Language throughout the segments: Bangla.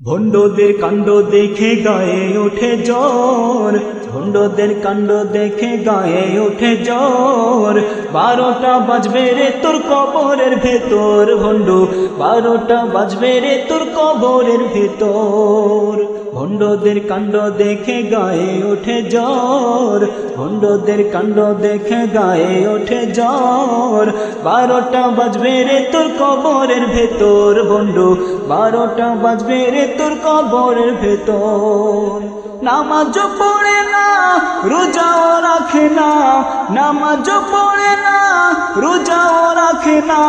ভণ্ডদের কাণ্ড দেখে গায়ে ওঠে জ্বর। ভণ্ডদের কাণ্ড দেখে গায়ে ওঠে জ্বর। বারোটা বাজবে রে তোর কবরের ভেতর, ভণ্ড। বারোটা বাজবে রে তোর কবরের ভেতর। ভণ্ডদের কাণ্ড দেখে গায়ে ওঠে জ্বর। ভণ্ডদের কাণ্ড দেখে গায়ে ওঠে জ্বর। বারোটা বাজবে রে তোর কবরের ভেতর ভণ্ড বারোটা বাজবে রে তোর কবরের ভেতর। নামাজ পড়ে না রোজাও রাখে না, নামাজ পড়ে না না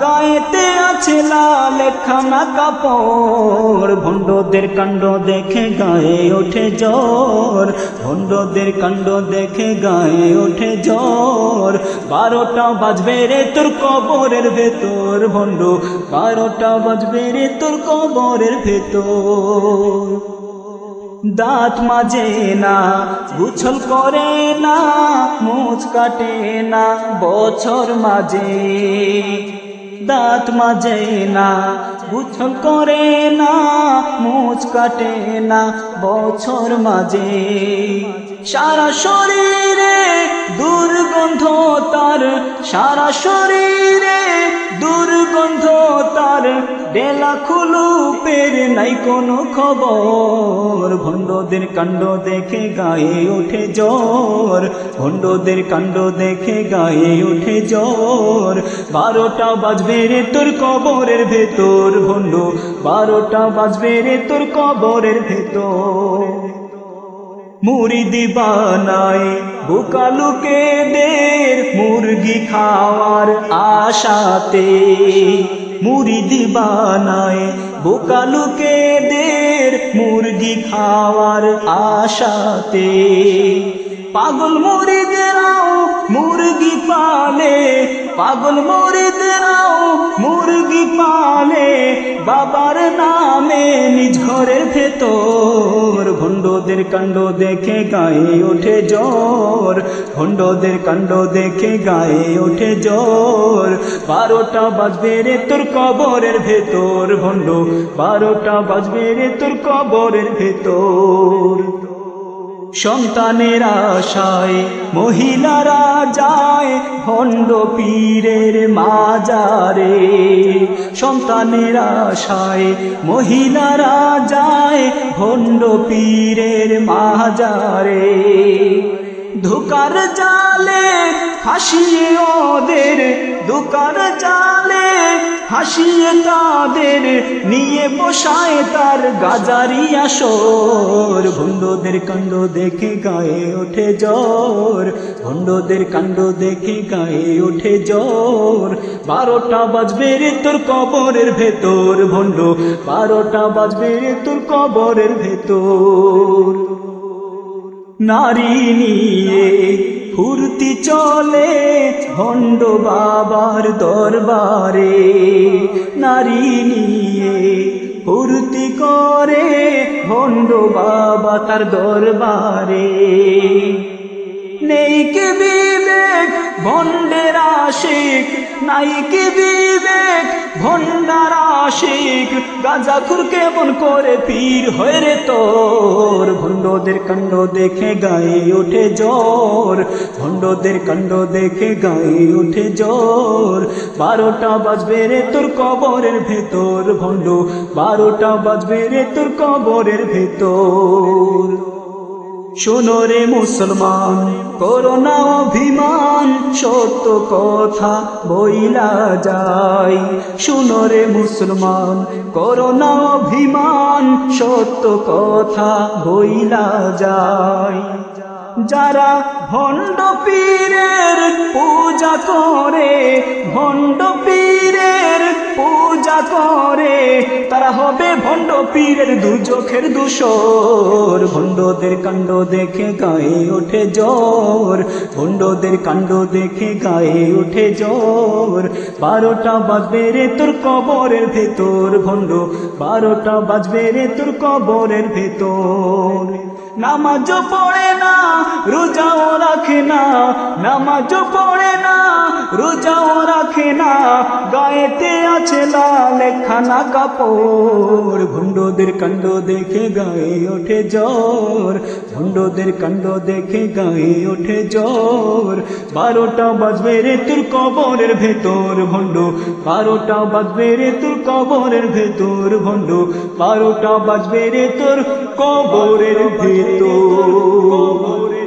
গায়েতে আছে লাল খানা কাপড়। ভণ্ডদের কাণ্ড দেখে গায়ে ওঠে জ্বর। ভণ্ডদের কাণ্ড দেখে গায়ে ওঠে জ্বর। বারোটা বাজবে রে তোর কবরের ভেতর, ভণ্ড। বারোটা বাজবে রে তোর কবরের ভেতর। দাঁত মাজে না, গুছল করে না মুছ কাটে না, বছর মাঝে দাঁত মাজে না, গুছল করে না মুছ কাটে না, বছর মাঝে সারা শরীরে দুর্গন্ধ তার, সারা শরীরে দুর্গন্ধ তার, বেলা খুলু পের নাই কোনো খবর। ভণ্ডদের কাণ্ড দেখে গায়ে ওঠে জ্বর। ভণ্ডদের কাণ্ড দেখে গায়ে ওঠে জ্বর। বারোটা বাজবে রে তোর কবরের ভেতর ভণ্ড। বারোটা বাজবে রে তোর কবরের ভেতর। মুরিদি বানায় বুকালুকে দের মুরগি খাওয়ার আশাতে। মুরিদি বানায় বুকালুকে দের মুরগি খাওয়ার আশাতে। পাগল মুরিদেরাও মুরগি পালে, পাগল মুরিদেরাও মুরগি পালে। বাবার নামে নিজ ঘরের ভেতর, ভণ্ডদের কাণ্ড দেখে গায়ে ওঠে জ্বর ভণ্ডদের কাণ্ড দেখে গায়ে ওঠে জ্বর বারোটা বাজবে রে তোর কবরের ভেতর, ভণ্ড। বারোটা বাজবে রে তোর কবরের ভেতর। সন্তানের আশায়, মহিলারা যায় ভণ্ড পীরের মাজারে। সন্তানের আশায়, মহিলারা যায় ভণ্ড পীরের মাজারে। ধোকার জালে হাসিয়ে ওদের। দোকার জালে হাসিয়ে তাদের। নিয়ে বসায় তার গাজারি আসর। ভণ্ডদের কাণ্ড দেখে গায়ে ওঠে জ্বর। ভণ্ডদের কাণ্ড দেখে গায়ে ওঠে জ্বর। বারোটা বাজবে রে তোর কবরের ভেতর, ভণ্ড। বারোটা বাজবে রে তোর কবরের ভেতর। নারী নিয়ে ফুর্তি চলে ভণ্ড বাবার দরবারে। নারী নিয়ে ফুর্তি করে ভণ্ড বাবা তার দরবারে। নেই কে বিবেক ভণ্ডের আশিক নাই কে বিবেক আশিক গাঁজাখুর কেমন করে পীর হয়ে রে তোর। ভণ্ডদের কাণ্ড দেখে গায়ে ওঠে জ্বর। ভণ্ডদের কাণ্ড দেখে গায়ে ওঠে জ্বর। বারোটা বাজবে রে তোর কবরের ভেতর, ভণ্ড। বারোটা বাজবে রে তোর কবরের ভেতর। শোনো রে মুসলমান, করোনা অভিমান, সত্য কথা বইলা যায়। শোনো রে মুসলমান, করোনা অভিমান, সত্য কথা বইলা যায়। যারা ভণ্ড পীরের পীরের দুচোখের দুশোর, ভণ্ডদের কাণ্ড দেখে গায়ে ওঠে জ্বর। ভণ্ডদের কাণ্ড দেখে গায়ে ওঠে জ্বর। বারোটা বাজবে রে তোর কবরের ভেতর, ভণ্ড। বারোটা বাজবে রে তোর কবরের ভেতর। নামাজ পড়ে না রোজাও রাখে না নামাজও পড়ে না, রোজাও রাখে না। গায়েতে আছে লাল খানা কাপড়, ভণ্ডদের কাণ্ড দেখে গায়ে ওঠে জ্বর। ভণ্ডদের কাণ্ড দেখে গায়ে ওঠে জ্বর। বারোটা বাজবে রে তোর কবরের ভেতর, ভণ্ড। বারোটা বাজবে রে তোর কবরের ভেতর, ভণ্ড। বারোটা বাজবে রে তোর কবরের ভেতর।